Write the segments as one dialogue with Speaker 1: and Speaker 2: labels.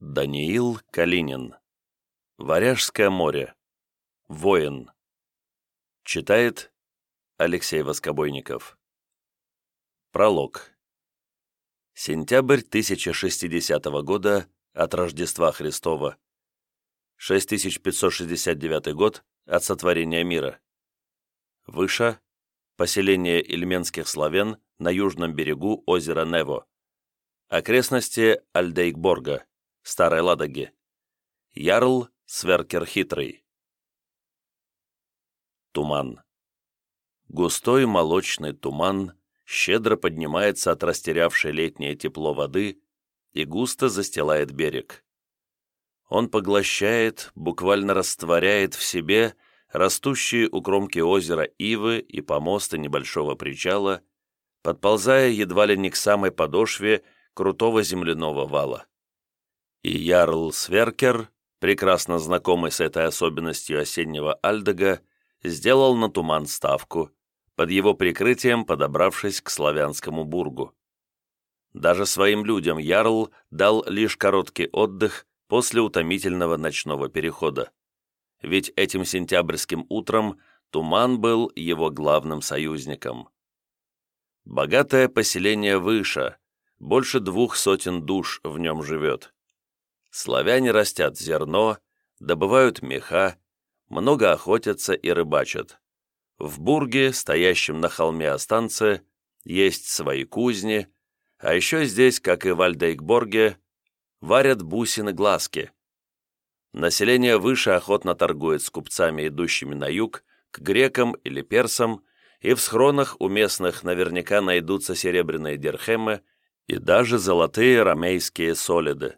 Speaker 1: Даниил Калинин. Варяжское море. Воин. Читает Алексей Воскобойников. Пролог. Сентябрь 1060 года от Рождества Христова. 6569 год от сотворения мира. Выша. Поселение ильменских славян на южном берегу озера Нево. Окрестности Альдейкборга. Старой Ладоги. Ярл Сверкер Хитрый. Туман. Густой молочный туман щедро поднимается от растерявшей летнее тепло воды и густо застилает берег. Он поглощает, буквально растворяет в себе растущие у кромки озера ивы и помоста небольшого причала, подползая едва ли не к самой подошве крутого земляного вала. И Ярл Сверкер, прекрасно знакомый с этой особенностью осеннего Альдога, сделал на туман ставку, под его прикрытием подобравшись к славянскому бургу. Даже своим людям Ярл дал лишь короткий отдых после утомительного ночного перехода. Ведь этим сентябрьским утром туман был его главным союзником. Богатое поселение Выша, больше двух сотен душ в нем живет. Славяне растят зерно, добывают меха, много охотятся и рыбачат. В Бурге, стоящем на холме Останце, есть свои кузни, а еще здесь, как и в Альдейкборге, варят бусины-глазки. Население выше охотно торгует с купцами, идущими на юг, к грекам или персам, и в схронах у местных наверняка найдутся серебряные дирхемы и даже золотые ромейские солиды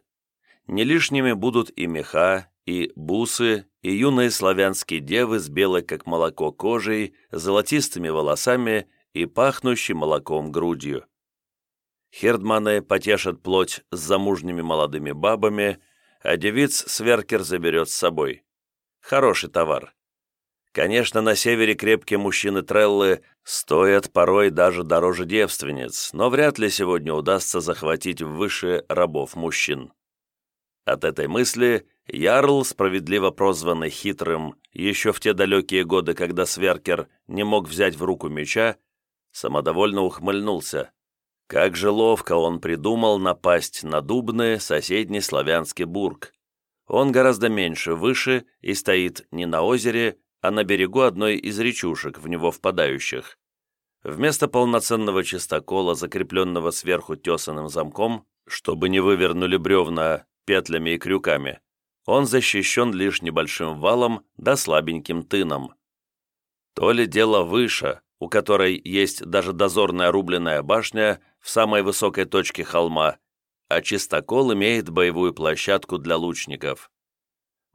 Speaker 1: не лишними будут и меха, и бусы, и юные славянские девы с белой, как молоко, кожей, золотистыми волосами и пахнущей молоком грудью. Хердманы потешат плоть с замужними молодыми бабами, а девиц Сверкер заберет с собой. Хороший товар. Конечно, на севере крепкие мужчины Треллы стоят порой даже дороже девственниц, но вряд ли сегодня удастся захватить выше рабов мужчин. От этой мысли Ярл, справедливо прозванный хитрым, еще в те далекие годы, когда Сверкер не мог взять в руку меча, самодовольно ухмыльнулся. Как же ловко он придумал напасть на Дубны, соседний славянский бург. Он гораздо меньше, выше и стоит не на озере, а на берегу одной из речушек, в него впадающих. Вместо полноценного чистокола, закрепленного сверху тесаным замком, чтобы не вывернули бревна петлями и крюками, он защищен лишь небольшим валом да слабеньким тыном. То ли дело выше, у которой есть даже дозорная рубленная башня в самой высокой точке холма, а чистокол имеет боевую площадку для лучников.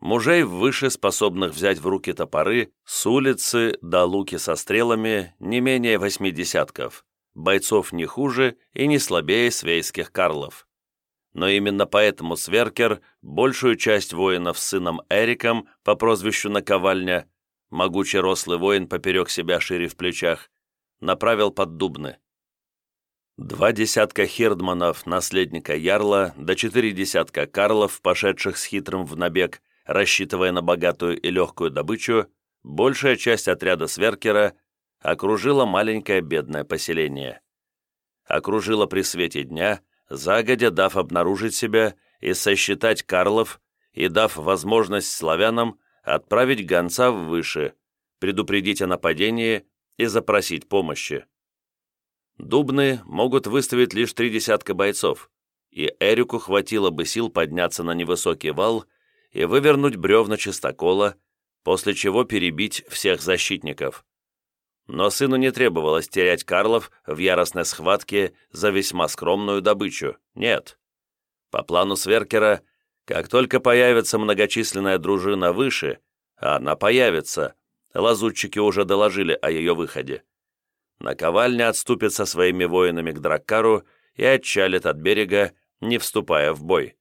Speaker 1: Мужей выше, способных взять в руки топоры, с улицы до луки со стрелами не менее восьми десятков, бойцов не хуже и не слабее свейских карлов но именно поэтому Сверкер большую часть воинов с сыном Эриком по прозвищу Наковальня, могучий рослый воин поперек себя шире в плечах, направил под Дубны. Два десятка хирдманов, наследника Ярла, до четыре десятка карлов, пошедших с хитрым в набег, рассчитывая на богатую и легкую добычу, большая часть отряда Сверкера окружила маленькое бедное поселение. Окружила при свете дня – загодя дав обнаружить себя и сосчитать Карлов и дав возможность славянам отправить гонца выше, предупредить о нападении и запросить помощи. Дубны могут выставить лишь три десятка бойцов, и Эрику хватило бы сил подняться на невысокий вал и вывернуть бревна чистокола, после чего перебить всех защитников. Но сыну не требовалось терять Карлов в яростной схватке за весьма скромную добычу. Нет. По плану Сверкера, как только появится многочисленная дружина выше, а она появится, лазутчики уже доложили о ее выходе. Наковальня отступит со своими воинами к Драккару и отчалит от берега, не вступая в бой.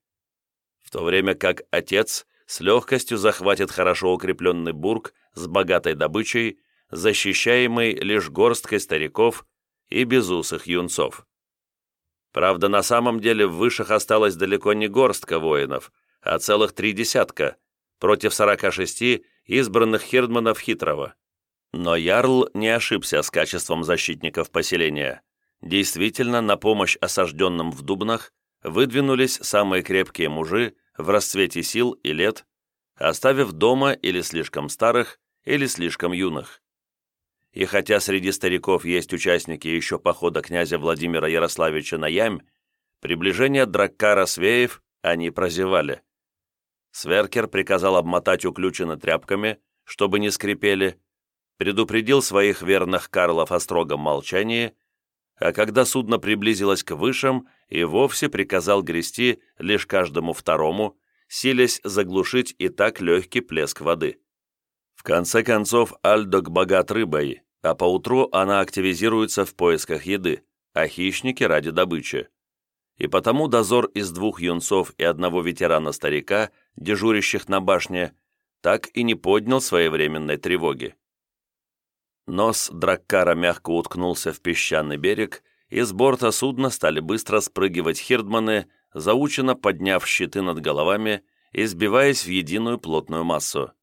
Speaker 1: В то время как отец с легкостью захватит хорошо укрепленный бург с богатой добычей защищаемый лишь горсткой стариков и безусых юнцов. Правда, на самом деле в вышах осталось далеко не горстка воинов, а целых три десятка, против сорока шести избранных Хирдманов Хитрого. Но Ярл не ошибся с качеством защитников поселения. Действительно, на помощь осажденным в Дубнах выдвинулись самые крепкие мужи в расцвете сил и лет, оставив дома или слишком старых, или слишком юных. И хотя среди стариков есть участники еще похода князя Владимира Ярославича на Ямь, приближение Драккара Свеев они прозевали. Сверкер приказал обмотать уключены тряпками, чтобы не скрипели, предупредил своих верных Карлов о строгом молчании, а когда судно приблизилось к вышам, и вовсе приказал грести лишь каждому второму, силясь заглушить и так легкий плеск воды. В конце концов, Альдог богат рыбой, а поутру она активизируется в поисках еды, а хищники ради добычи. И потому дозор из двух юнцов и одного ветерана-старика, дежурящих на башне, так и не поднял своевременной тревоги. Нос Драккара мягко уткнулся в песчаный берег, и с борта судна стали быстро спрыгивать хирдманы, заученно подняв щиты над головами и сбиваясь в единую плотную массу.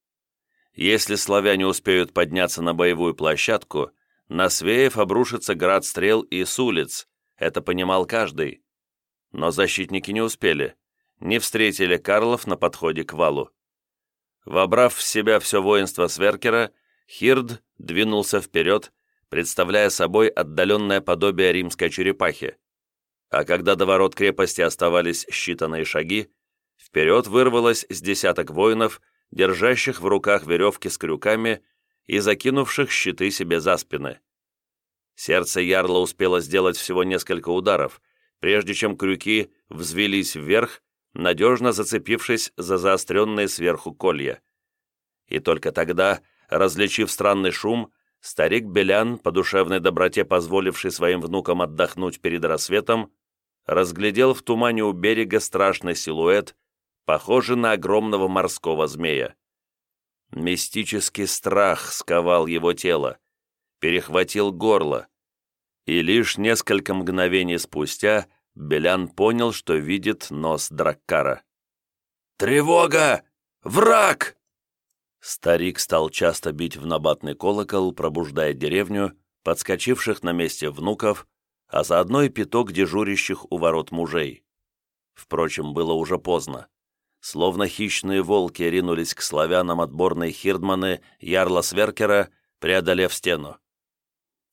Speaker 1: Если славяне успеют подняться на боевую площадку, на Свеев обрушится град стрел и с улиц, это понимал каждый. Но защитники не успели, не встретили Карлов на подходе к валу. Вобрав в себя все воинство Сверкера, Хирд двинулся вперед, представляя собой отдаленное подобие римской черепахи. А когда до ворот крепости оставались считанные шаги, вперед вырвалось с десяток воинов, держащих в руках веревки с крюками и закинувших щиты себе за спины. Сердце Ярла успело сделать всего несколько ударов, прежде чем крюки взвелись вверх, надежно зацепившись за заостренные сверху колья. И только тогда Различив странный шум, старик Белян, по душевной доброте позволивший своим внукам отдохнуть перед рассветом, разглядел в тумане у берега страшный силуэт, похожий на огромного морского змея. Мистический страх сковал его тело, перехватил горло, и лишь несколько мгновений спустя Белян понял, что видит нос Драккара. «Тревога! Враг!» Старик стал часто бить в набатный колокол, пробуждая деревню, подскочивших на месте внуков, а заодно и пяток дежурящих у ворот мужей. Впрочем, было уже поздно. Словно хищные волки ринулись к славянам отборные хирдманы Ярла Сверкера, преодолев стену.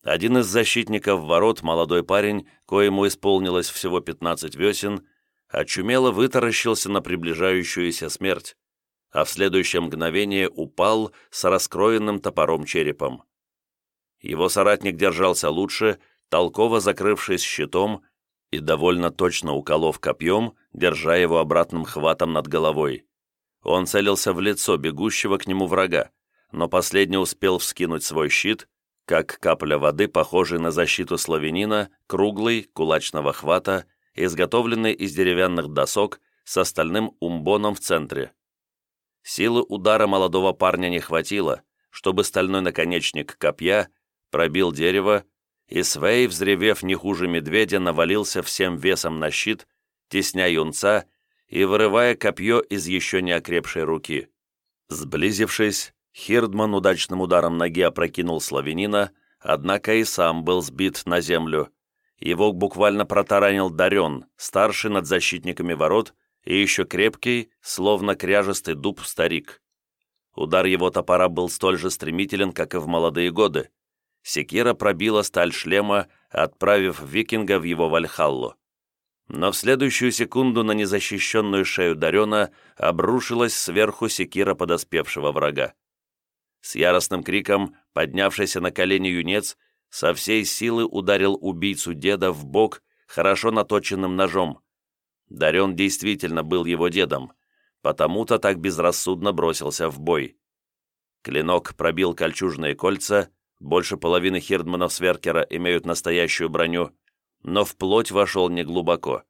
Speaker 1: Один из защитников ворот, молодой парень, коему исполнилось всего пятнадцать весен, очумело вытаращился на приближающуюся смерть а в следующее мгновение упал с раскроенным топором черепом. Его соратник держался лучше, толково закрывшись щитом и довольно точно уколов копьем, держа его обратным хватом над головой. Он целился в лицо бегущего к нему врага, но последний успел вскинуть свой щит, как капля воды, похожей на защиту славянина, круглый, кулачного хвата, изготовленный из деревянных досок с остальным умбоном в центре. Силы удара молодого парня не хватило, чтобы стальной наконечник копья пробил дерево, и Свей, взревев не хуже медведя, навалился всем весом на щит, тесня юнца и вырывая копье из еще не окрепшей руки. Сблизившись, Хирдман удачным ударом ноги опрокинул славянина, однако и сам был сбит на землю. Его буквально протаранил Дарен, старший над защитниками ворот, и еще крепкий, словно кряжестый дуб старик. Удар его топора был столь же стремителен, как и в молодые годы. Секира пробила сталь шлема, отправив викинга в его вальхаллу. Но в следующую секунду на незащищенную шею Дарена обрушилась сверху секира подоспевшего врага. С яростным криком, поднявшийся на колени юнец, со всей силы ударил убийцу деда в бок хорошо наточенным ножом, Дарен действительно был его дедом, потому-то так безрассудно бросился в бой. Клинок пробил кольчужные кольца, больше половины хирдманов Сверкера имеют настоящую броню, но в плоть вошел неглубоко.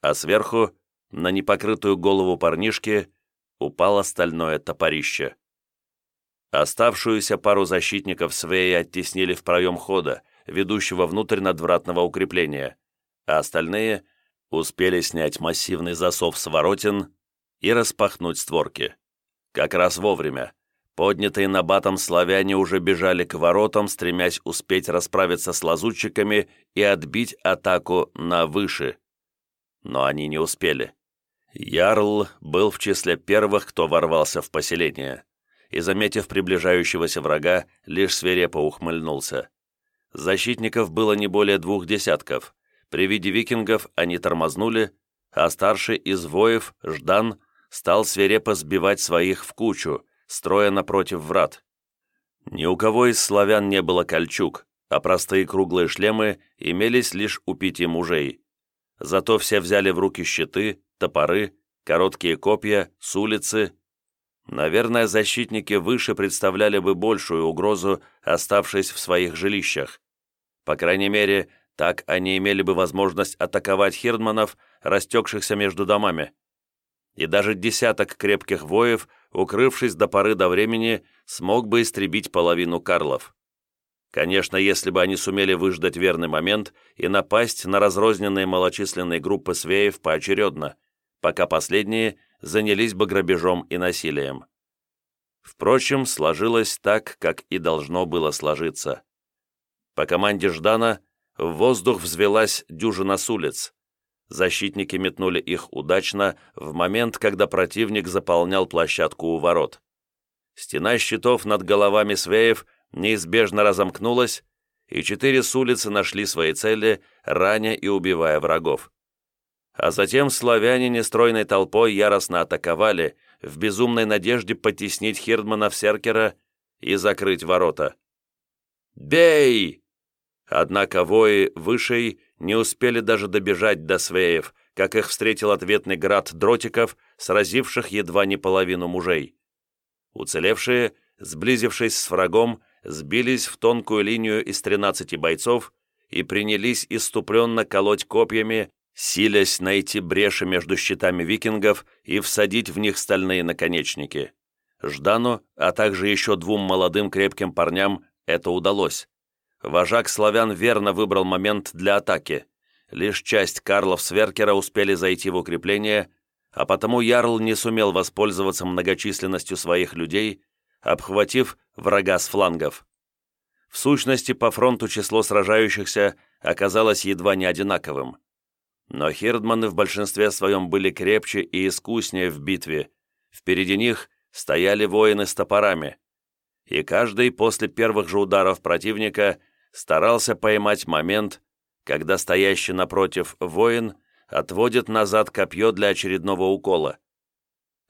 Speaker 1: А сверху, на непокрытую голову парнишки, упало стальное топорище. Оставшуюся пару защитников Свея оттеснили в проем хода, ведущего внутрь надвратного укрепления, а остальные успели снять массивный засов с воротин и распахнуть створки. Как раз вовремя. Поднятые на батом славяне уже бежали к воротам, стремясь успеть расправиться с лазутчиками и отбить атаку на выше. Но они не успели. Ярл был в числе первых, кто ворвался в поселение, и, заметив приближающегося врага, лишь свирепо ухмыльнулся. Защитников было не более двух десятков. При виде викингов они тормознули, а старший из воев, Ждан, стал свирепо сбивать своих в кучу, строя напротив врат. Ни у кого из славян не было кольчуг, а простые круглые шлемы имелись лишь у пяти мужей. Зато все взяли в руки щиты, топоры, короткие копья, с улицы. Наверное, защитники выше представляли бы большую угрозу, оставшись в своих жилищах. По крайней мере, так они имели бы возможность атаковать хирдманов, растекшихся между домами и даже десяток крепких воев, укрывшись до поры до времени, смог бы истребить половину карлов. Конечно, если бы они сумели выждать верный момент и напасть на разрозненные малочисленные группы свеев поочередно, пока последние занялись бы грабежом и насилием. Впрочем, сложилось так, как и должно было сложиться. По команде Ждана в воздух взвелась дюжина с улиц, Защитники метнули их удачно в момент, когда противник заполнял площадку у ворот. Стена щитов над головами свеев неизбежно разомкнулась, и четыре с улицы нашли свои цели, раня и убивая врагов. А затем славяне нестройной толпой яростно атаковали, в безумной надежде потеснить Хирдмана в Серкера и закрыть ворота. «Бей!» Однако вои вышей не успели даже добежать до свеев, как их встретил ответный град дротиков, сразивших едва не половину мужей. Уцелевшие, сблизившись с врагом, сбились в тонкую линию из тринадцати бойцов и принялись иступленно колоть копьями, силясь найти бреши между щитами викингов и всадить в них стальные наконечники. Ждану, а также еще двум молодым крепким парням это удалось. Вожак славян верно выбрал момент для атаки. Лишь часть Карлов Сверкера успели зайти в укрепление, а потому Ярл не сумел воспользоваться многочисленностью своих людей, обхватив врага с флангов. В сущности, по фронту число сражающихся оказалось едва не одинаковым. Но хирдманы в большинстве своем были крепче и искуснее в битве. Впереди них стояли воины с топорами. И каждый после первых же ударов противника – старался поймать момент, когда стоящий напротив воин отводит назад копье для очередного укола.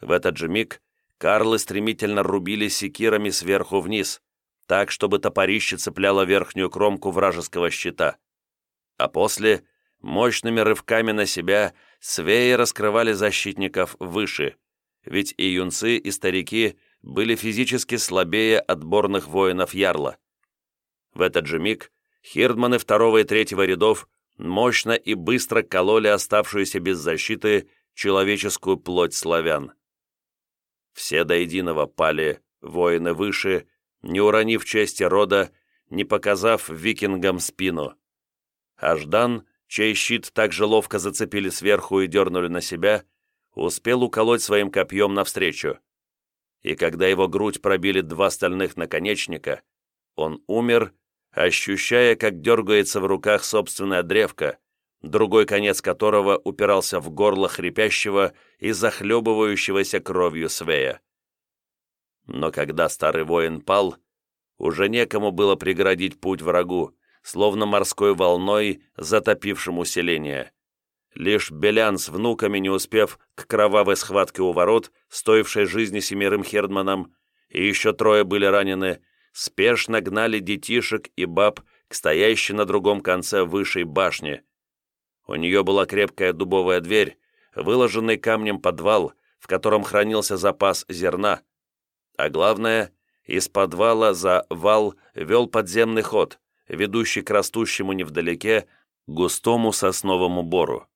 Speaker 1: В этот же миг Карлы стремительно рубили секирами сверху вниз, так, чтобы топорище цепляло верхнюю кромку вражеского щита. А после, мощными рывками на себя, свеи раскрывали защитников выше, ведь и юнцы, и старики были физически слабее отборных воинов Ярла. В этот же миг хирдманы второго и третьего рядов мощно и быстро кололи оставшуюся без защиты человеческую плоть славян. Все до единого пали воины выше, не уронив чести рода, не показав викингам спину. Аждан, чей щит так же ловко зацепили сверху и дернули на себя, успел уколоть своим копьем навстречу. И когда его грудь пробили два стальных наконечника, он умер ощущая, как дергается в руках собственная древка, другой конец которого упирался в горло хрипящего и захлебывающегося кровью Свея. Но когда старый воин пал, уже некому было преградить путь врагу, словно морской волной, затопившему селение. Лишь Белян с внуками, не успев к кровавой схватке у ворот, стоившей жизни семерым Хердманам, и еще трое были ранены, спешно гнали детишек и баб к стоящей на другом конце высшей башни. У нее была крепкая дубовая дверь, выложенный камнем подвал, в котором хранился запас зерна. А главное, из подвала за вал вел подземный ход, ведущий к растущему невдалеке густому сосновому бору.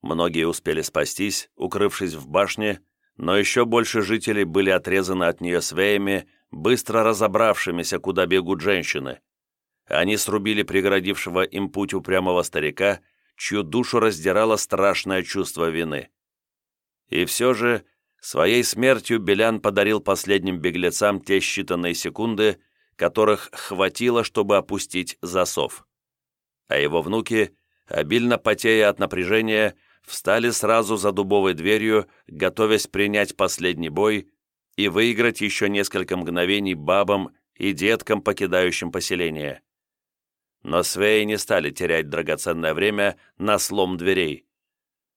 Speaker 1: Многие успели спастись, укрывшись в башне, но еще больше жителей были отрезаны от нее свеями, быстро разобравшимися, куда бегут женщины. Они срубили преградившего им путь упрямого старика, чью душу раздирало страшное чувство вины. И все же, своей смертью Белян подарил последним беглецам те считанные секунды, которых хватило, чтобы опустить засов. А его внуки, обильно потея от напряжения, встали сразу за дубовой дверью, готовясь принять последний бой и выиграть еще несколько мгновений бабам и деткам, покидающим поселение. Но свеи не стали терять драгоценное время на слом дверей.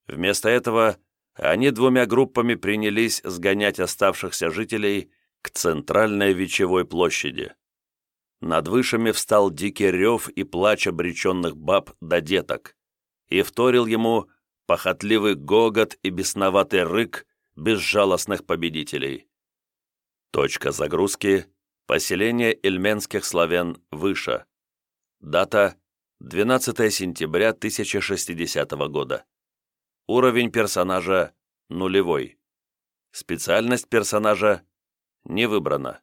Speaker 1: Вместо этого они двумя группами принялись сгонять оставшихся жителей к центральной Вечевой площади. Над вышами встал дикий рев и плач обреченных баб до деток, и вторил ему похотливый гогот и бесноватый рык безжалостных победителей. Точка загрузки – поселение эльменских славян Выша. Дата – 12 сентября 1060 года. Уровень персонажа – нулевой. Специальность персонажа – не выбрана.